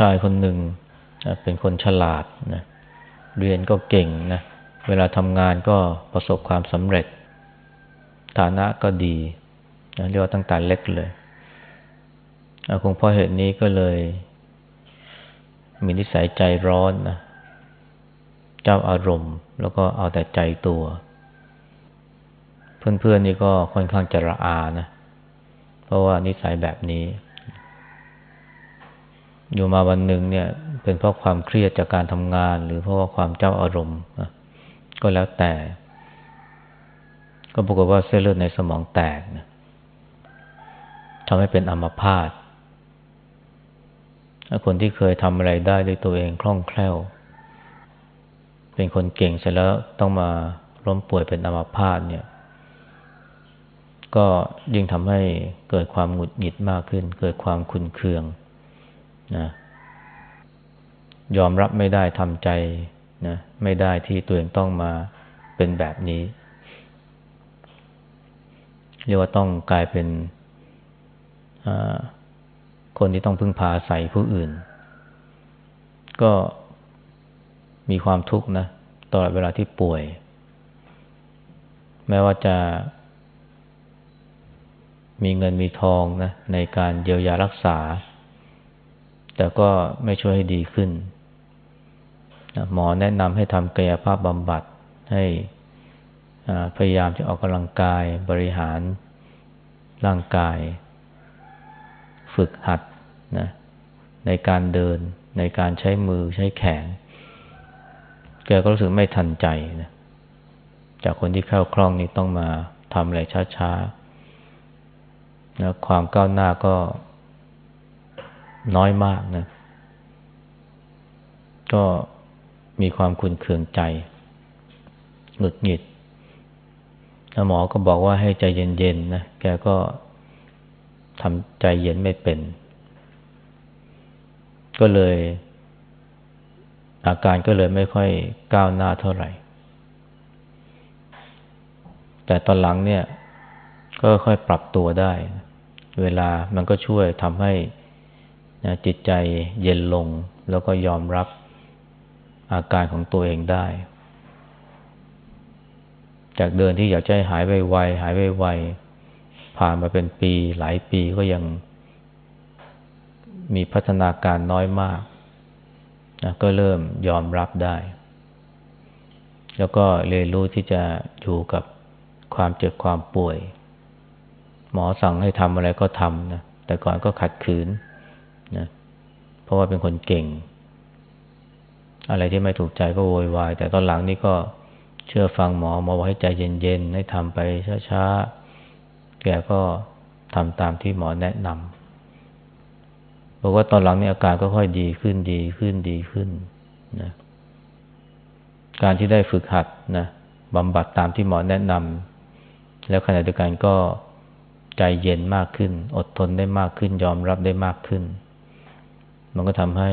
ชายคนหนึ่งเป็นคนฉลาดนะเรียนก็เก่งนะเวลาทำงานก็ประสบความสำเร็จ ฐานะก็ดีนะเรียกว่าตั้งแต่เล็กเลยคงเพราะเหตุนี้ก็เลย มีนิสัยใจร้อนนะเจ้าอารมณ์ แล้วก็เอาแต่ใจตัว เพื่อนๆนี่ก็ค่อนข้างจะระอานะ เพราะว่านิสัยแบบนี้ อยู่มาวันหนึ่งเนี่ย เป็นเพราะความเครียดจากการทำงาน หรือเพราะว่าความเจ้าอารมณ์ก็แล้วแต่ ก็ปรากฏว่าเส้นเลือดในสมองแตกนะทำให้เป็นอัมพาตคนที่เคยทำอะไรได้ด้วยตัวเองคล่องแคล่ว เป็นคนเก่งเสร็จแล้วต้องมาล้มป่วยเป็นอัมพาตเนี่ย ก็ยิ่งทำให้เกิดความหงุดหงิดมากขึ้น เกิดความคุนเคือง นะยอมรับไม่ได้ทำใจนะไม่ได้ที่ตัวเองต้องมาเป็นแบบนี้เรียกว่าต้องกลายเป็นคนที่ต้องพึ่งพาใส่ผู้อื่น ก็มีความทุกข์นะตลอดเวลาที่ป่วย แม้ว่าจะมีเงินมีทองนะในการเยียวยารักษา แต่ก็ไม่ช่วยให้ดีขึ้น หมอแนะนำให้ทำกายภาพบำบัดให้พยายามจะออกกำลังกายบริหารร่างกาย ฝึกหัดนะในการเดินในการใช้มือใช้แขน แกก็รู้สึกไม่ทันใจนะจากคนที่เข้าคล่องนี่ต้องมาทำอะไรช้าๆ แล้วความก้าวหน้าก็ น้อยมากนะ ก็มีความคุนเคืองใจ หงุดหงิดหมอก็บอกว่าให้ใจเย็นๆนะ แกก็ทำใจเย็นไม่เป็น ก็เลย อาการก็เลยไม่ค่อยก้าวหน้าเท่าไหร่ แต่ตอนหลังเนี่ย ก็ค่อยปรับตัวได้ เวลามันก็ช่วยทำให้ นะจิตใจเย็นลง แล้วก็ยอมรับอาการของตัวเองได้ จากเดินที่อยากจะหายไวๆหายไวๆผ่านมาเป็นปีหลายปีก็ยังมีพัฒนาการน้อยมากนะก็เริ่มยอมรับได้ แล้วก็เรียนรู้ที่จะอยู่กับความเจ็บความป่วย หมอสั่งให้ทำอะไรก็ทำนะแต่ก่อนก็ขัดขืน นะเพราะว่าเป็นคนเก่ง อะไรที่ไม่ถูกใจก็โวยวาย แต่ตอนหลังนี่ก็เชื่อฟังหมอหมอบอกให้ใจเย็นๆให้ทำไปช้าๆแกก็ทำตามที่หมอแนะนำบอกว่าตอนหลังนี่อาการก็ค่อยดีขึ้นดีขึ้นดีขึ้นนะการที่ได้ฝึกหัดนะบำบัดตามที่หมอแนะนำแล้วขณะเดียวกันก็ใจเย็นมากขึ้น อดทนได้มากขึ้น ยอมรับได้มากขึ้น มันก็ทำให้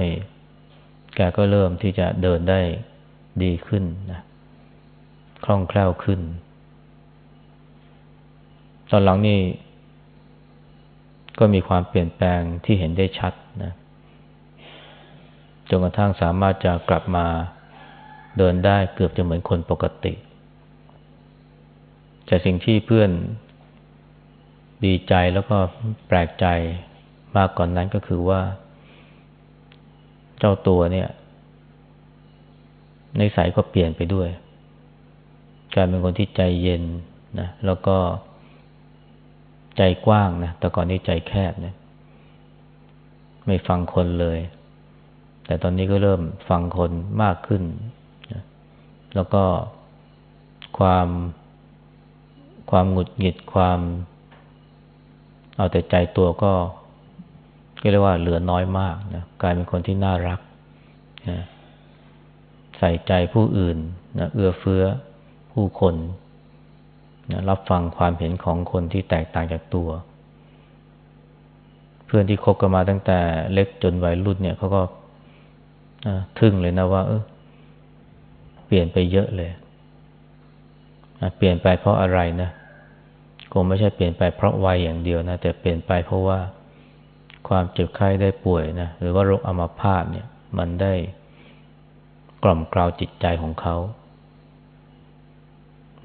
แกก็เริ่มที่จะเดินได้ดีขึ้นนะคล่องแคล่วขึ้น ตอนหลังนี่ก็มีความเปลี่ยนแปลงที่เห็นได้ชัดนะจนกระทั่งสามารถจะกลับมาเดินได้เกือบจะเหมือนคนปกติแต่สิ่งที่เพื่อนดีใจแล้วก็แปลกใจมากก่อนนั้นก็คือว่า เจ้าตัวเนี่ยในสายก็เปลี่ยนไปด้วยกลายเป็นคนที่ใจเย็นนะแล้วก็ใจกว้างนะแต่ก่อนนี้ใจแคบนะไม่ฟังคนเลย แต่ตอนนี้ก็เริ่มฟังคนมากขึ้นนะแล้วก็ความความหงุดหงิดความ เอาแต่ใจตัวก็ ก็เรียกว่าเหลือน้อยมากนะกลายเป็นคนที่น่ารักนะใส่ใจผู้อื่นนะเอื้อเฟื้อผู้คนนะรับฟังความเห็นของคนที่แตกต่างจากตัว เพื่อนที่คบกันมาตั้งแต่เล็กจนวัยรุ่นเนี่ยเขาก็ทึ่งเลยนะว่าเออเปลี่ยนไปเยอะเลย เปลี่ยนไปเพราะอะไรนะ คงไม่ใช่เปลี่ยนไปเพราะวัยอย่างเดียวนะ แต่เปลี่ยนไปเพราะว่า ความเจ็บไข้ได้ป่วยนะหรือว่าโรคอัมาพาตเนี่ย มันได้กล่อมกล่าวจิตใจของเขา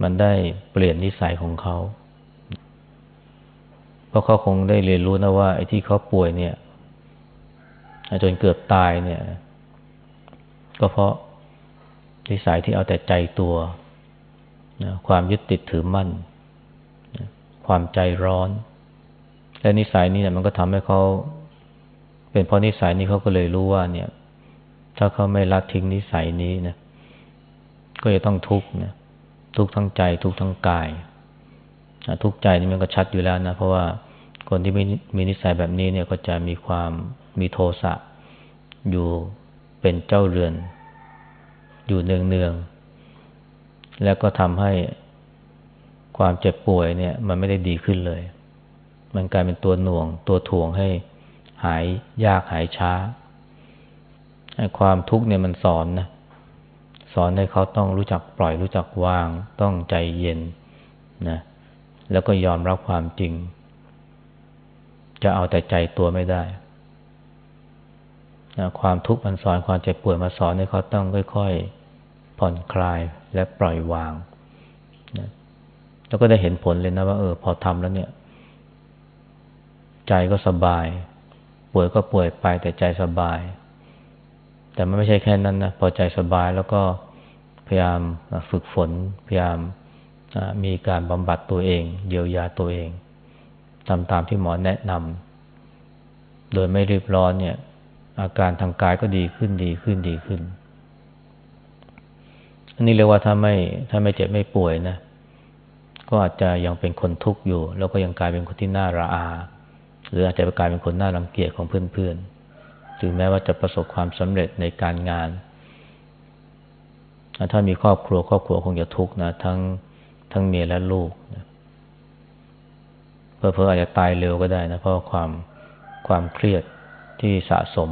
มันได้เปลี่ยนนิสัยของเขา เพราะเขาคงได้เรียนรู้นะว่าไอ้ที่เขาป่วยเนี่ยจนเกือบตายเนี่ย ก็เพราะนิสัยที่เอาแต่ใจตัวนะความยึดติดถือมั่นนะความใจร้อน และนิสัยนี้เนี่ยมันก็ทำให้เขาเป็นเพราะนิสัยนี้เขาก็เลยรู้ว่า เนี่ย ถ้าเขาไม่ละทิ้งนิสัยนี้นะก็จะต้องทุกข์นะทุกข์ทั้งใจ ทุกข์ทั้งกายทุกข์ใจนี่มันก็ชัดอยู่แล้วนะเพราะว่าคนที่มีมีนิสัยแบบนี้เนี่ยก็จะมีความมีโทสะอยู่เป็นเจ้าเรือน อยู่เนืองเนืองแล้วก็ทำให้ความเจ็บป่วยเนี่ย มันไม่ได้ดีขึ้นเลย มันกลายเป็นตัวหน่วง ตัวถ่วงให้หายยากหายช้าความทุกข์เนี่ยมันสอนนะสอนให้เขาต้องรู้จักปล่อยรู้จักวาง ต้องใจเย็นนะแล้วก็ยอมรับความจริง จะเอาแต่ใจตัวไม่ได้นะความทุกข์มันสอนความเจ็บปวยมาสอนให้เขาต้องค่อยๆผ่อนคลายและปล่อยวางนะแล้วก็ได้เห็นผลเลยนะว่าเออพอทำแล้วเนี่ย ใจก็สบาย ป่วยก็ป่วยไปแต่ใจสบาย แต่มันไม่ใช่แค่นั้นนะพอใจสบายแล้วก็พยายามฝึกฝน พยายามมีการบำบัดตัวเอง เยียวยาตัวเองทำตามที่หมอแนะนำโดยไม่รีบร้อนเนี่ย อาการทางกายก็ดีขึ้นดีขึ้นดีขึ้นอันนี้เรียกว่าถ้าไม่ถ้าไม่เจ็บไม่ป่วยนะ ก็อาจจะยังเป็นคนทุกข์อยู่ แล้วก็ยังกลายเป็นคนที่น่าระอา หรืออาจจะกลายเป็นคนน่ารังเกียจของเพื่อนๆ ถึงแม้ว่าจะประสบความสำเร็จในการงาน ถ้ามีครอบครัวครอบครัวคงจะทุกข์นะทั้งทั้งเมียและลูกนะเพอเพออาจจะตายเร็วก็ได้นะเพราะความความเครียดที่สะสม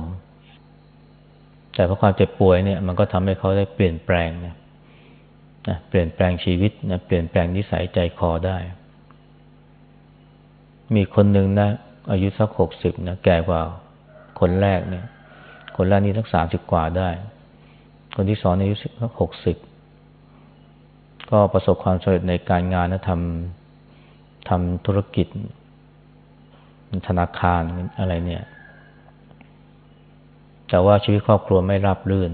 แต่เพราะความเจ็บป่วยเนี่ยมันก็ทำให้เขาได้เปลี่ยนแปลงนะนะเปลี่ยนแปลงชีวิตนะเปลี่ยนแปลงนิสัยใจคอได้ มีคนหนึ่งนะ อายุสักหกสิบนะแก่กว่าคนแรกเนี่ย คนแรกนี่สักสามสิบกว่าได้ คนที่สองอายุสักหกสิบก็ประสบความสำเร็จในการงานนะทำทำธุรกิจ ธนาคารอะไรเนี่ย แต่ว่าชีวิตครอบครัวไม่ราบรื่น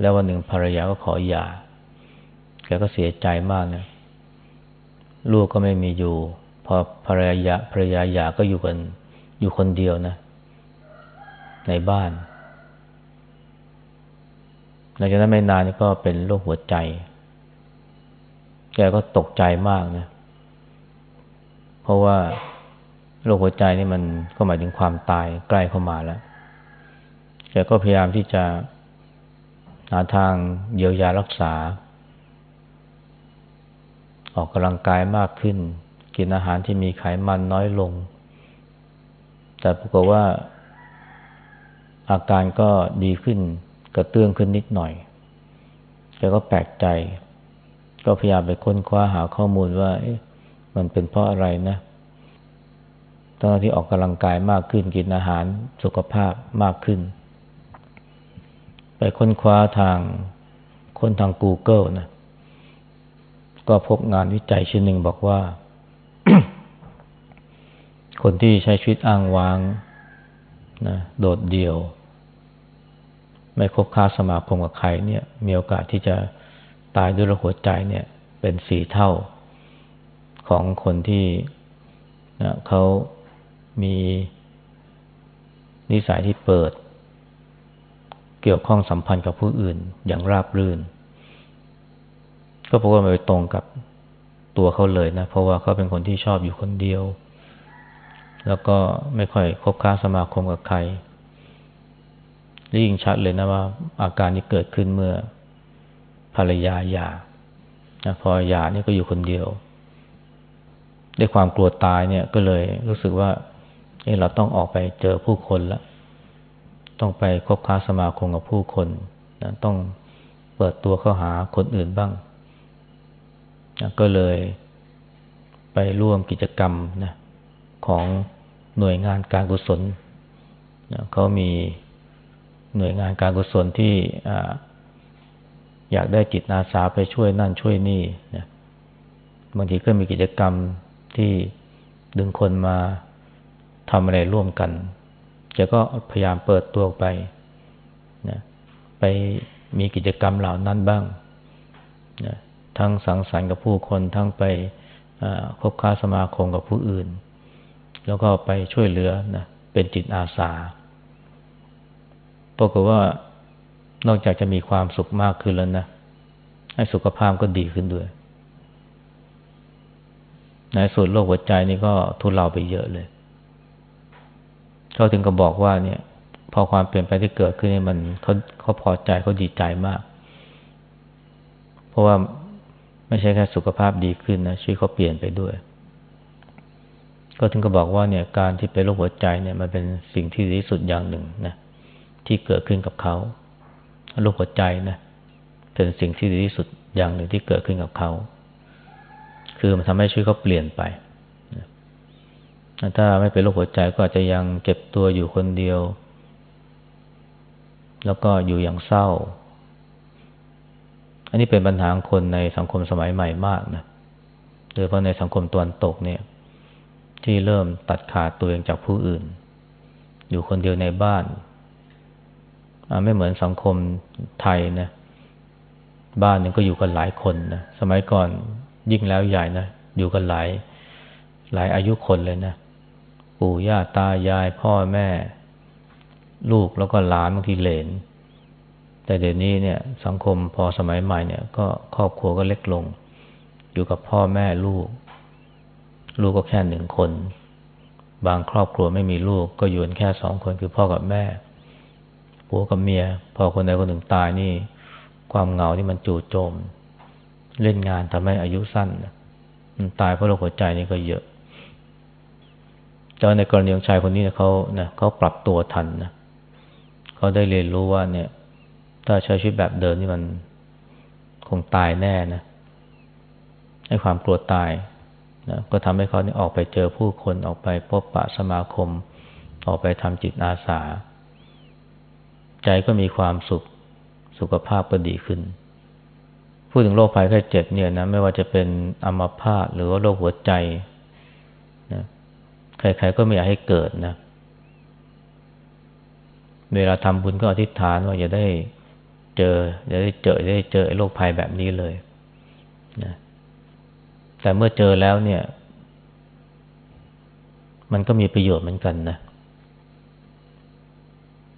แล้ววันหนึ่งภรรยาก็ขอหย่าแกก็เสียใจมากนะลูกก็ไม่มีอยู่ อภรรยาภรรยาหย่าก็อยู่กันอยู่คนเดียวนะ ในบ้าน หลังจากนั้นไม่นานก็เป็นโรคหัวใจ แกก็ตกใจมากนะ เพราะว่าโรคหัวใจนี่มันก็หมายถึงความตายใกล้เข้ามาแล้ว แกก็พยายามที่จะหาทางเยียวยารักษา ออกกำลังกายมากขึ้น กินอาหารที่มีไขมันน้อยลง แต่ปรากฏว่า อาการก็ดีขึ้นกระเตื้องขึ้นนิดหน่อยแกก็แปลกใจ ก็พยายามไปค้นคว้าหาข้อมูลว่ามันเป็นเพราะอะไรนะตอนที่ออกกำลังกายมากขึ้นกินอาหารสุขภาพมากขึ้น ไปค้นคว้าทางค้นทาง Google นะก็พบงานวิจัยชิ้นหนึ่งบอกว่า คนที่ใช้ชีวิตอ้างว้างนะโดดเดี่ยว ไม่คบค้าสมาคมกับใครเนี่ยมีโอกาสที่จะตายด้วยโรคหัวใจเนี่ยเป็นสี่เท่าของคนที่นะเขามีนิสัยที่เปิด เกี่ยวข้องสัมพันธ์กับผู้อื่นอย่างราบรื่น ก็พราะว่ามันไปตรงกับตัวเขาเลยนะ เพราะว่าเขาเป็นคนที่ชอบอยู่คนเดียว แล้วก็ไม่ค่อยคบค้าสมาคมกับใครยิ่งชัดเลยนะว่าอาการนี้เกิดขึ้นเมื่อภรรยาหย่าพอหย่านี่ก็อยู่คนเดียว ด้วยความกลัวตายเนี่ยก็เลยรู้สึกว่าเเราต้องออกไปเจอผู้คนแล้วต้องไปคบค้าสมาคมกับผู้คนนะต้องเปิดตัวเข้าหาคนอื่นบ้างนะก็เลยไปร่วมกิจกรรมนะ ของหน่วยงานการกุศลนะเขามีหน่วยงานการกุศลที่อยากได้จิตอาสาไปช่วยนั่นช่วยนี่นะบางทีก็มีกิจกรรมที่ดึงคนมาทำอะไรร่วมกันแกก็พยายามเปิดตัวไปนะไปมีกิจกรรมเหล่านั้นบ้างนะทั้งสังสรรค์กับผู้คนทั้งไปคบค้าสมาคมกับผู้อื่น แล้วก็ไปช่วยเหลือนะเป็นจิตอาสาปรากฏว่านอกจากจะมีความสุขมากขึ้นแล้วนะให้สุขภาพก็ดีขึ้นด้วยในส่วนโรคหัวใจนี่ก็ทุเลาไปเยอะเลยเขาถึงก็บอกว่าเนี่ย พอความเปลี่ยนแปลงที่เกิดขึ้นเนี่ยมันเขาเขาพอใจเขาดีใจมาก เพราะว่าไม่ใช่แค่สุขภาพดีขึ้นนะชีวิตเขาเปลี่ยนไปด้วย ก็ถึงก็บอกว่าเนี่ยการที่เป็นโรคหัวใจเนี่ยมันเป็นสิ่งที่ดีที่สุดอย่างหนึ่งนะที่เกิดขึ้นกับเขาโรคหัวใจนะเป็นสิ่งที่ดีที่สุดอย่างหนึ่งที่เกิดขึ้นกับเขา คือมันทำให้ชีวิตเขาเปลี่ยนไปถ้าไม่เป็นโรคหัวใจก็อาจจะยังเจ็บตัวอยู่คนเดียว แล้วก็อยู่อย่างเศร้า อันนี้เป็นปัญหาคนในสังคมสมัยใหม่มากนะโดยเฉพาะในสังคมตะวันตกเนี่ย ที่เริ่มตัดขาดตัวเองจากผู้อื่น อยู่คนเดียวในบ้าน ไม่เหมือนสังคมไทยนะ บ้านนึงก็อยู่กันหลายคนนะ สมัยก่อนยิ่งแล้วใหญ่นะ อยู่กันหลาย หลายอายุคนเลยนะ ปู่ย่าตายายพ่อแม่ ลูกแล้วก็หลานบางทีเหลน แต่เดี๋ยวนี้เนี่ย สังคมพอสมัยใหม่เนี่ย ก็ครอบครัวก็เล็กลง อยู่กับพ่อแม่ลูก ลูกก็แค่หนึ่งคน บางครอบครัวไม่มีลูกก็อยู่กันแค่สองคนคือพ่อกับแม่ผัวกับเมีย พอคนใดคนหนึ่งตายนี่ ความเหงาที่มันจู่โจม เล่นงานทำให้อายุสั้นมันตายเพราะโรคหัวใจนี่ก็เยอะแต่ในกรณีของชายคนนี้เขานะเขาปรับตัวทันนะเขาได้เรียนรู้ว่าเนี่ย ถ้าใช้ชีวิตแบบเดิมนี่มันคงตายแน่นะให้ความกลัวตาย นะก็ทำให้เขานี่ออกไปเจอผู้คนออกไปพบปะสมาคม ออกไปทำจิตอาสา ใจก็มีความสุขสุขภาพก็ดีขึ้น พูดถึงโรคภัยไข้เจ็บเนี่ยนะไม่ว่าจะเป็นอัมพาตหรือว่าโรคหัวใจใครๆก็ไม่อยากให้เกิดนะ เวลาทำบุญก็อธิษฐานว่าอย่าได้เจออย่าได้เจออย่าได้เจอโรคภัยแบบนี้เลยนะ แต่เมื่อเจอแล้วเนี่ย มันก็มีประโยชน์เหมือนกันนะ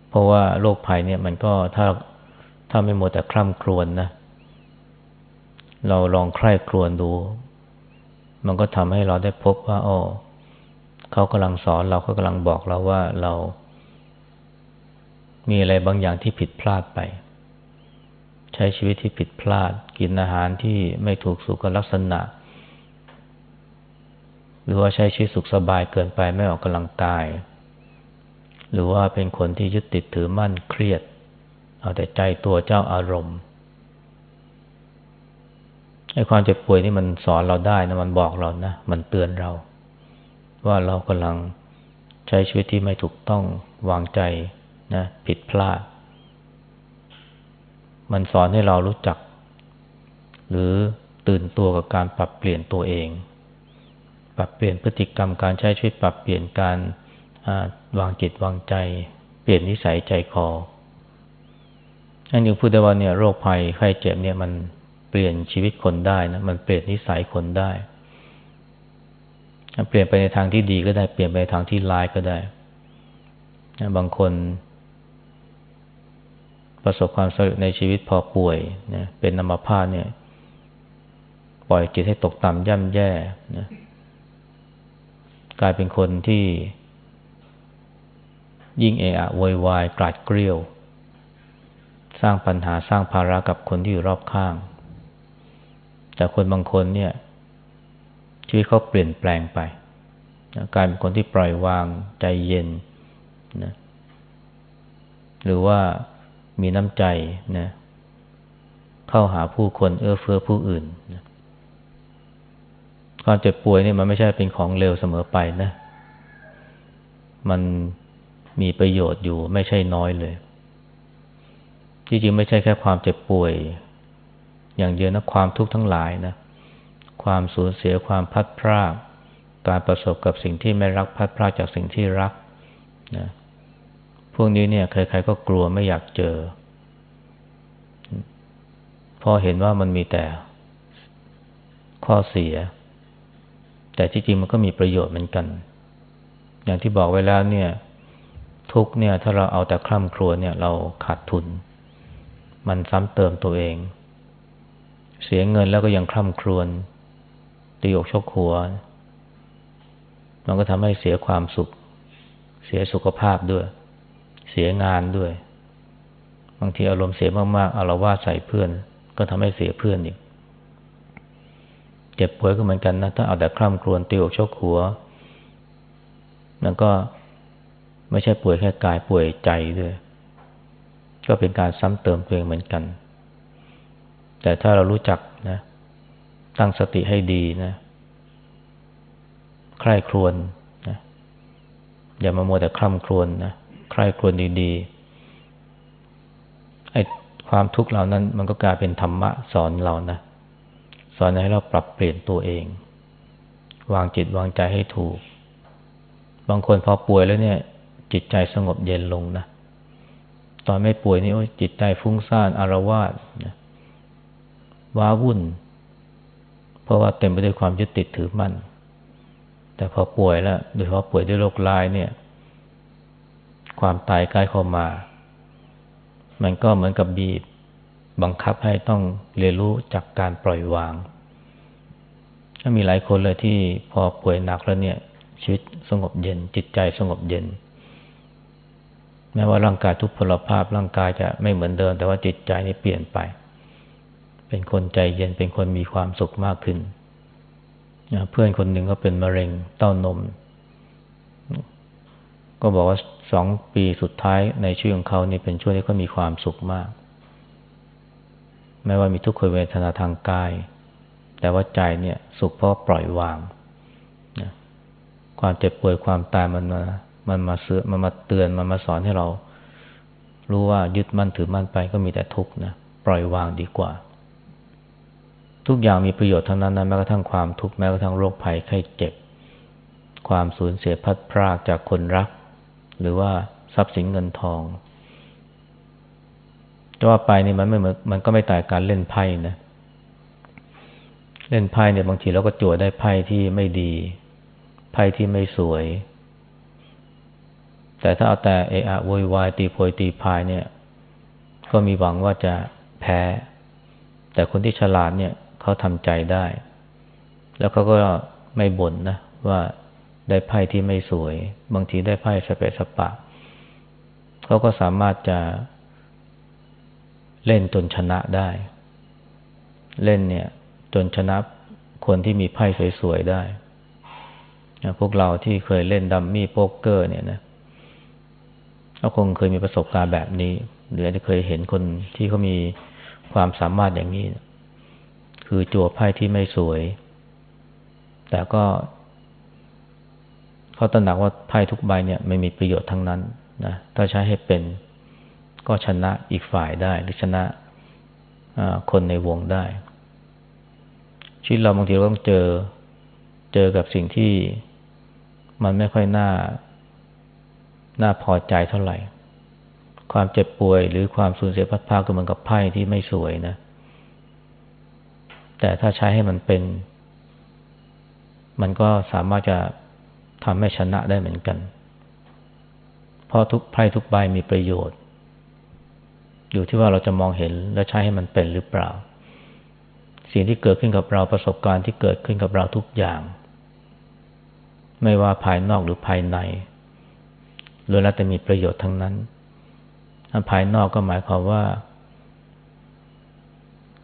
เพราะว่าโรคภัยเนี่ยมันก็ถ้าถ้าไม่หมดแต่คร่ำครวญนนะเราลองใคร่ครวญดู มันก็ทำให้เราได้พบว่าอ๋อเขากำลังสอนเราเขากำลังบอกเราว่าเรา มีอะไรบางอย่างที่ผิดพลาดไป ใช้ชีวิตที่ผิดพลาด กินอาหารที่ไม่ถูกสุขลักษณะ หรือว่าใช้ชีวิตสุขสบายเกินไปไม่ออกกำลังกาย หรือว่าเป็นคนที่ยึดติดถือมั่นเครียด เอาแต่ใจตัวเจ้าอารมณ์ไอ้ความเจ็บป่วยนี่มันสอนเราได้นะมันบอกเรานะมันเตือนเรา ว่าเรากำลังใช้ชีวิตที่ไม่ถูกต้องวางใจนะผิดพลาด มันสอนให้เรารู้จัก หรือตื่นตัวกับการปรับเปลี่ยนตัวเอง ปรับเปลี่ยนพฤติกรรมการใช้ชีวิตปรับเปลี่ยนการวางจิตวางใจ เปลี่ยนนิสัยใจคออันนี้พูดได้ว่าเนี่ยโรคภัยไข้เจ็บเนี่ยมันเปลี่ยนชีวิตคนได้นะมันเปลี่ยนนิสัยคนได้ เปลี่ยนไปในทางที่ดีก็ได้เปลี่ยนไปในทางที่ร้ายก็ได้บางคน ประสบความสำเร็จในชีวิตพอป่วยนะเป็นนามพาตเนี่ย ปล่อยจิตให้ตกต่ำย่ำแย่นะ กลายเป็นคนที่ ยิ่งเอะอะโวยวายกราดเกลียว สร้างปัญหาสร้างภาระกับคนที่อยู่รอบข้าง แต่คนบางคนเนี่ย ชีวิตเขาเปลี่ยนแปลงไปนะกลายเป็นคนที่ปล่อยวางใจเย็นนะหรือว่ามีน้ำใจนะเข้าหาผู้คนเอื้อเฟื้อผู้อื่นนะ ความเจ็บป่วยนี่มันไม่ใช่เป็นของเลวเสมอไปนะ มันมีประโยชน์อยู่ไม่ใช่น้อยเลยจริงๆไม่ใช่แค่ความเจ็บป่วย อย่างเดียวนะความทุกข์ทั้งหลายนะ ความสูญเสียความพัดพรากการประสบกับสิ่งที่ไม่รักพัดพรากจากสิ่งที่รักนะพวกนี้เนี่ยใครๆก็กลัวไม่อยากเจอ พอเห็นว่ามันมีแต่ข้อเสีย แต่ที่จริงมันก็มีประโยชน์เหมือนกัน อย่างที่บอกไว้แล้วเนี่ย ทุกเนี่ย ถ้าเราเอาแต่คร่ำครวญเนี่ย เราขาดทุน มันซ้ำเติมตัวเอง เสียเงินแล้วก็ยังคร่ำครวญตีอกชกหัว มันก็ทำให้เสียความสุข เสียสุขภาพด้วย เสียงานด้วย บางทีอารมณ์เสียมากๆอารวาใส่เพื่อน ก็ทำให้เสียเพื่อนอีก เจ็บป่วยก็เหมือนกันนะถ้าเอาแต่คร่ำครวญตีอกชกหัวนั่นก็ไม่ใช่ป่วยแค่กายป่วยใจด้วย ก็เป็นการซ้ำเติมตัวเองเหมือนกัน แต่ถ้าเรารู้จักนะ ตั้งสติให้ดีนะใคร่ครวญนะอย่ามาโมแต่คร่ำครวญนะใครควรดีๆไอ้ความทุกข์เหล่านั้น มันก็กลายเป็นธรรมะสอนเรานะ สอนให้เราปรับเปลี่ยนตัวเอง วางจิตวางใจให้ถูก บางคนพอป่วยแล้วเนี่ย จิตใจสงบเย็นลงนะตอนไม่ป่วยนี่โอ้จิตใจฟุ้งซ่านอารวาสนะว้าวุ่น เพราะว่าเต็มไปด้วยความยึดติดถือมั่น แต่พอป่วยแล้วโดยเฉพาะป่วยด้วยโรคลายเนี่ย ความตายใกล้เข้ามา มันก็เหมือนกับบีบ บังคับให้ต้องเรียนรู้จากการปล่อยวางถ้ามีหลายคนเลยที่พอป่วยหนักแล้วเนี่ย ชีวิตสงบเย็น จิตใจสงบเย็น แม้ว่าร่างกายทุกพลภาพร่างกายจะไม่เหมือนเดิม แต่ว่าจิตใจนี่เปลี่ยนไป เป็นคนใจเย็นเป็นคนมีความสุขมากขึ้น เพื่อนคนหนึ่งก็เป็นมะเร็งเต้านม ก็บอกว่าสองปีสุดท้ายในชีวิตของเขานี่เป็นช่วงที่เขามีความสุขมาก ไม่ว่ามีทุกขเวทนาทางกาย แต่ว่าใจเนี่ยสุขเพราะปล่อยวางนะความเจ็บป่วยความตายมันมา มันมาเสือมันมาเตือนมันมาสอนให้เรา รู้ว่ายึดมั่นถือมั่นไปก็มีแต่ทุกข์นะปล่อยวางดีกว่า ทุกอย่างมีประโยชน์ทั้งนั้นนะแม้กระทั่งความทุกข์แม้กระทั่งโรคภัยไข้เจ็บ ความสูญเสียพัดพรากจากคนรัก หรือว่าทรัพย์สินเงินทอง จะว่าไปนี่มันไม่เหมือนมันก็ไม่ต่างการเล่นไพ่นะ เล่นไพ่เนี่ยบางทีเราก็จั่วได้ไพ่ที่ไม่ดี ไพ่ที่ไม่สวย แต่ถ้าเอาแต่เอะอะโวยวายตีโพยตีพายเนี่ย ก็มีหวังว่าจะแพ้ แต่คนที่ฉลาดเนี่ยเขาทำใจได้ แล้วเขาก็ไม่บ่นนะว่าได้ไพ่ที่ไม่สวย บางทีได้ไพ่สเปสปะเขาก็สามารถจะ เล่นจนชนะได้ เล่นเนี่ย จนชนะคนที่มีไพ่สวยๆได้พวกเราที่เคยเล่นดัมมี่โป๊กเกอร์เนี่ยนะก็คงเคยมีประสบการณ์แบบนี้ หรืออาจะเคยเห็นคนที่เขามีความสามารถอย่างนี้ คือจั่วไพ่ที่ไม่สวย แต่ก็เขาตระหนักว่าไพ่ทุกใบเนี่ย ไม่มีประโยชน์ทั้งนั้นนะถ้าใช้ให้เป็น ก็ชนะอีกฝ่ายได้ หรือชนะคนในวงได้ ชีวิตเราบางทีเราต้องเจอเจอกับสิ่งที่มันไม่ค่อยน่า น่าพอใจเท่าไหร่ ความเจ็บป่วยหรือความสูญเสียพัดพาก็เหมือนกับไพ่ที่ไม่สวยนะ แต่ถ้าใช้ให้มันเป็น มันก็สามารถจะทำให้ชนะได้เหมือนกัน เพราะทุกไพ่ทุกใบมีประโยชน์ อยู่ที่ว่าเราจะมองเห็นและใช้ให้มันเป็นหรือเปล่า สิ่งที่เกิดขึ้นกับเราประสบการณ์ที่เกิดขึ้นกับเราทุกอย่าง ไม่ว่าภายนอกหรือภายในล้วนแล้วแต่มีประโยชน์ทั้งนั้นภายนอกก็หมายความว่า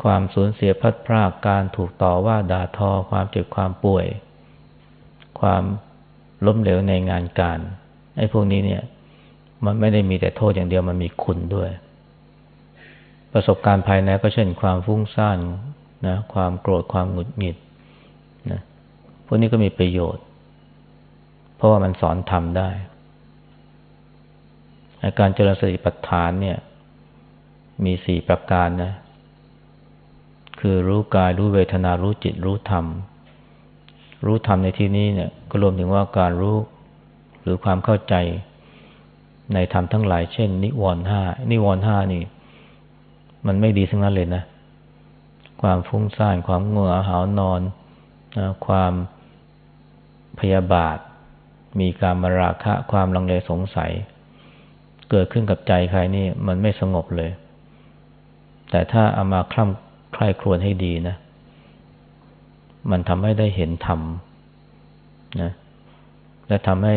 ความสูญเสียพัดพรากการถูกต่อว่าด่าทอ ความเจ็บความป่วย ความล้มเหลวในงานการไอ้พวกนี้เนี่ย มันไม่ได้มีแต่โทษอย่างเดียวมันมีคุณด้วย ประสบการณ์ภายในก็เช่นความฟุ้งซ่านนะความโกรธความหงุดหงิดนะพวกนี้ก็มีประโยชน์ เพราะว่ามันสอนทำได้การเจริญสติปัฏฐานเนี่ย มีสี่ประการนะ คือรู้กายรู้เวทนารู้จิตรู้ธรรม รู้ธรรมในที่นี้เนี่ย ก็รวมถึงว่าการรู้หรือความเข้าใจในธรรมทั้งหลายเช่น นิวรณ์ห้านิวรณ์ห้านี่ มันไม่ดีทั้งนั้นเลยนะ ความฟุ้งซ่านความง่วงหานอนนะความพยาบาท มีการมาราคะ ความลังเลสงสัย เกิดขึ้นกับใจใครนี่ มันไม่สงบเลย แต่ถ้าเอามาคล่ำใคร่ครวญให้ดีนะ มันทำให้ได้เห็นธรรมนะและทำให้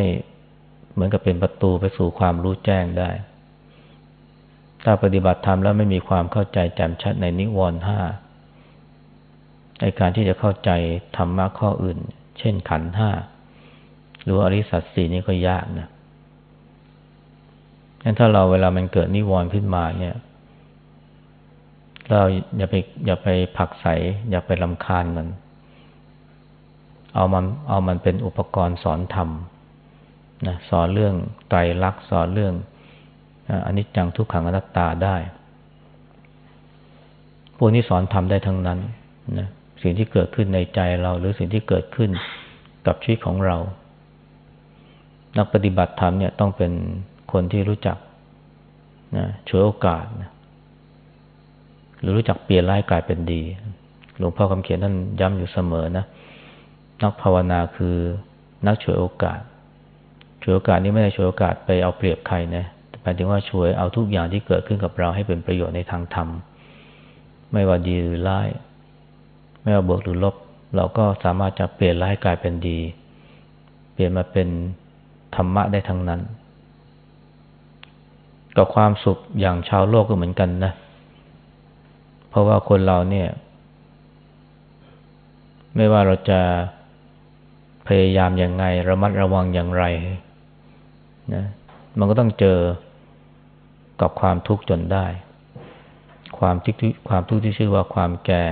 เหมือนกับเป็นประตูไปสู่ความรู้แจ้งได้ ถ้าปฏิบัติธรรมแล้วไม่มีความเข้าใจแจ่มชัดในนิวรณ์ห้าในการที่จะเข้าใจธรรมะข้ออื่น เช่นขันห้าหรืออริสัตสีนี่ก็ยากนะงั้นถ้าเราเวลามันเกิดนิวรณ์ขึ้นมาเนี่ย เราอย่าไปอย่าไปผักใส อย่าไปลำคาญมัน เอามันเอามันเป็นอุปกรณ์สอนธรรมนะสอนเรื่องไตรลักษณ์สอนเรื่อง อนิจจังทุกขังอนัตตาได้ พวกนี้สอนทำได้ทั้งนั้นนะสิ่งที่เกิดขึ้นในใจเรา หรือสิ่งที่เกิดขึ้นกับชีวิตของเรา นักปฏิบัติธรรมเนี่ยต้องเป็นคนที่รู้จักนะช่วยโอกาสนะหรือรู้จักเปลี่ยนร้ายกลายเป็นดี หลวงพ่อคำเขียนท่านย้ำอยู่เสมอนะ นักภาวนาคือนักช่วยโอกาสช่วยโอกาสนี้ไม่ได้ช่วยโอกาสไปเอาเปรียบใครนะ หมายถึงว่าช่วยเอาทุกอย่างที่เกิดขึ้นกับเราให้เป็นประโยชน์ในทางธรรม ไม่ว่าดีหรือร้าย ไม่ว่าบวกหรือลบ เราก็สามารถจะเปลี่ยนร้ายกลายเป็นดี เปลี่ยนมาเป็นธรรมะได้ทั้งนั้น กับความสุขอย่างชาวโลกก็เหมือนกันนะ เพราะว่าคนเราเนี่ย ไม่ว่าเราจะพยายามอย่างไงระมัดระวังอย่างไรนะมันก็ต้องเจอ กับความทุกข์จนได้ ความทุกข์ความทุกข์ที่ชื่อว่าความแก่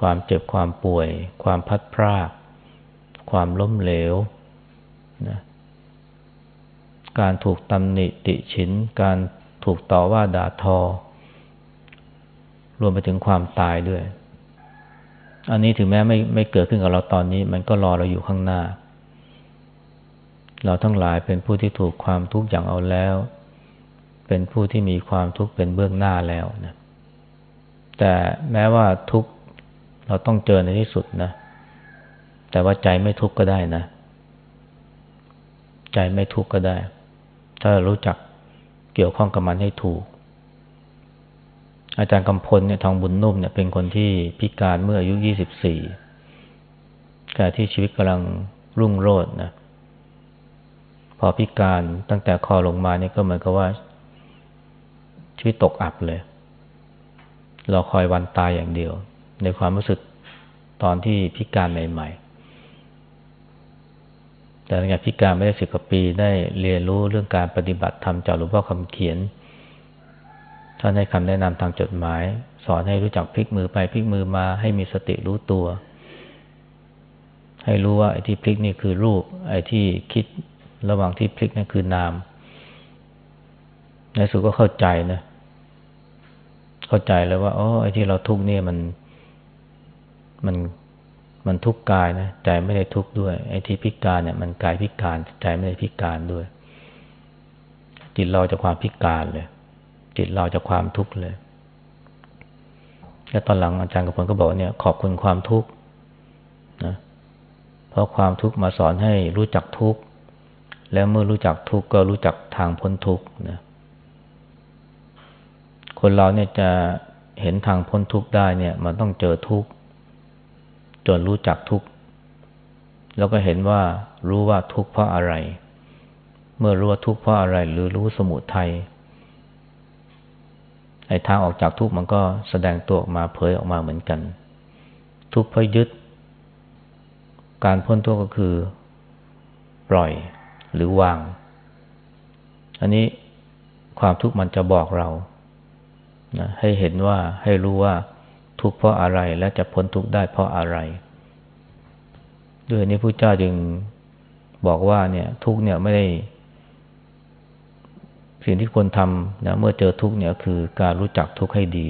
ความเจ็บความป่วย ความพัดพราก ความล้มเหลวนะการถูกตำหนิติฉิน การถูกต่อว่าด่าทอ รวมไปถึงความตายด้วย อันนี้ถึงแม้ไม่ไม่เกิดขึ้นกับเราตอนนี้ มันก็รอเราอยู่ข้างหน้า เราทั้งหลายเป็นผู้ที่ถูกความทุกข์อย่างเอาแล้ว เป็นผู้ที่มีความทุกข์เป็นเบื้องหน้าแล้วนะแต่แม้ว่าทุกข์เราต้องเจอในที่สุดนะ แต่ว่าใจไม่ทุกข์ก็ได้นะ ใจไม่ทุกข์ก็ได้ ถ้ารู้จักเกี่ยวข้องกับมันให้ถูก อาจารย์กำพลเนี่ยทองบุญนุ่มเนี่ยเป็นคนที่พิการเมื่ออายุยี่สิบสี่ที่ชีวิตกำลังรุ่งโรจน์นะ พอพิการตั้งแต่คอลงมาเนี่ยก็เหมือนกับว่า ชีวิตตกอับเลยเราคอยวันตายอย่างเดียว ในความรู้สึกตอนที่พิการใหม่ ๆ แต่หลังากพิการไม่ได้สิบกว่าปีได้เรียนรู้เรื่องการปฏิบัติธรรมจากหลวงพ่อคำเขียน ท่านให้คำแนะนำทางจดหมาย สอนให้รู้จักพลิกมือไปพลิกมือมาให้มีสติรู้ตัว ให้รู้ว่าไอ้ที่พลิกนี่คือรูป ไอ้ที่คิดระหว่างที่พลิกนั่นคือนามในสุดก็เข้าใจนะ เข้าใจแล้วว่าอ๋อไอ้ที่เราทุกข์เนี่ยมันมันมันทุกข์กายนะใจไม่ได้ทุกข์ด้วย ไอ้ที่พิการเนี่ย มันกายพิการใจไม่ได้พิการด้วย จิตเราจะความพิการเลย จิตเราจะความทุกข์เลยแล้วตอนหลังอาจารย์กระพลก็บอกเนี่ย ขอบคุณความทุกข์นะเพราะความทุกข์มาสอนให้รู้จักทุกข์แล้วเมื่อรู้จักทุกข์ก็รู้จักทางพ้นทุกข์นะ คนเราเนี่ยจะเห็นทางพ้นทุกข์ได้เนี่ย มันต้องเจอทุกข์จนรู้จักทุกข์แล้วก็เห็นว่ารู้ว่าทุกข์เพราะอะไร เมื่อรู้ว่าทุกข์เพราะอะไร หรือรู้สมุทัยไอ้ทางออกจากทุกข์มันก็แสดงตัวออกมาเผยออกมาเหมือนกัน ทุกข์เพราะยึด การพ้นทุกข์ก็คือ ปล่อยหรือวาง อันนี้ความทุกข์มันจะบอกเรา นะให้เห็นว่าให้รู้ว่าทุกข์เพราะอะไรและจะพ้นทุกข์ได้เพราะอะไร ด้วยนี้พระเจ้าจึงบอกว่าเนี่ยทุกข์เนี่ยไม่ได้ สิ่งที่ควรทำนะเมื่อเจอทุกข์เนี่ยคือการรู้จักทุกข์ให้ดี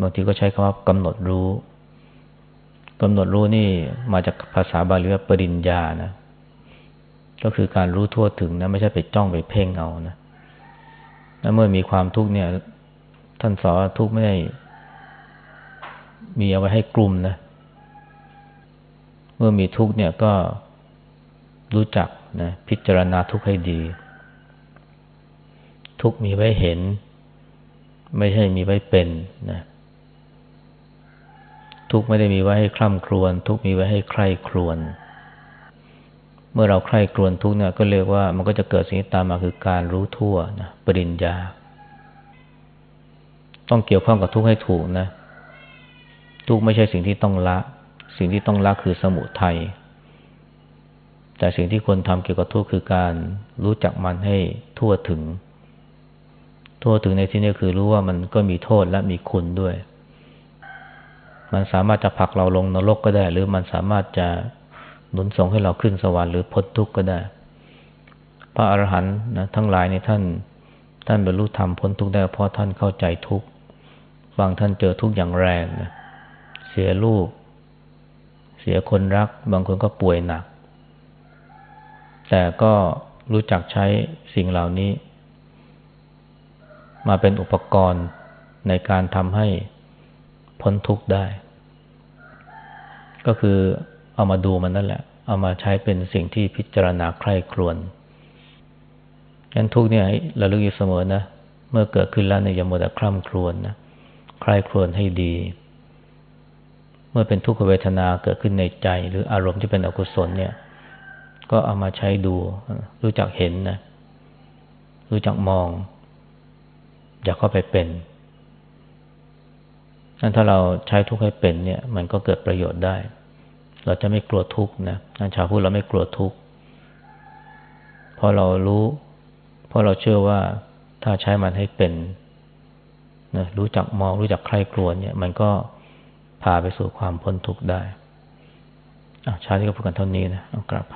บางทีก็ใช้คำว่ากำหนดรู้กำหนดรู้นี่มาจากภาษาบาลีว่าปริญญานะ ก็คือการรู้ทั่วถึงนะ ไม่ใช่ไปจ้องไปเพ่งเอานะ เมื่อมีความทุกข์เนี่ย ท่านสอนทุกข์ไม่ได้มีเอาไว้ให้กลุ่มนะ เมื่อมีทุกข์เนี่ยก็รู้จักนะพิจารณาทุกข์ให้ดี ทุกข์มีไว้เห็น ไม่ใช่มีไว้เป็นนะทุกข์ไม่ได้มีไว้ให้คร่ำครวญทุกข์มีไว้ให้ใคร่ครวญ เมื่อเราใคร่ครวญทุกเนี่ยก็เรียกว่ามันก็จะเกิดสิ่งที่ตามมาคือการรู้ทั่วนะปริญญา ต้องเกี่ยวข้องกับทุกให้ถูกนะ ทุกไม่ใช่สิ่งที่ต้องละ สิ่งที่ต้องละคือสมุทัยแต่สิ่งที่ควรทำเกี่ยวกับทุกคือการรู้จักมันให้ทั่วถึง ทั่วถึงในที่นี้คือรู้ว่ามันก็มีโทษและมีคุณด้วย มันสามารถจะผลักเราลงนรกก็ได้ หรือมันสามารถจะ หนุนส่งให้เราขึ้นสวรรค์หรือพ้นทุกข์ก็ได้ พระอรหันต์นะทั้งหลายในท่าน ท่านบรรลุธรรมพ้นทุกข์ได้เพราะท่านเข้าใจทุกข์บางท่านเจอทุกข์อย่างแรงนะเสียลูก เสียคนรัก บางคนก็ป่วยหนัก แต่ก็รู้จักใช้สิ่งเหล่านี้ มาเป็นอุปกรณ์ในการทำให้พ้นทุกข์ได้ ก็คือ เอามาดูมันนั่นแหละ เอามาใช้เป็นสิ่งที่พิจารณาใคร่ครวญงั้นทุกเนี่ยระลึกอยู่เสมอนะ เมื่อเกิดขึ้นแล้วเนี่ยอย่ามัวแต่คร่ำครวญนะ ใคร่ครวญให้ดี เมื่อเป็นทุกขเวทนาเกิดขึ้นในใจ หรืออารมณ์ที่เป็นอกุศลเนี่ย ก็เอามาใช้ดู รู้จักเห็นนะ รู้จักมอง อย่าเข้าไปเป็นนั้นถ้าเราใช้ทุกข์ให้เป็นเนี่ย มันก็เกิดประโยชน์ได้ เราจะไม่กลัวทุกข์นะชาวพุทธเราไม่กลัวทุกข์เพราะเรารู้ เพราะเราเชื่อว่าถ้าใช้มันให้เป็นนะรู้จักมองรู้จักใคร่ครวเนี่ย มันก็พาไปสู่ความพ้นทุกข์ได้อาชาติก็พูดกันเท่านี้นะเอากลับ